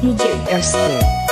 DJ Esther.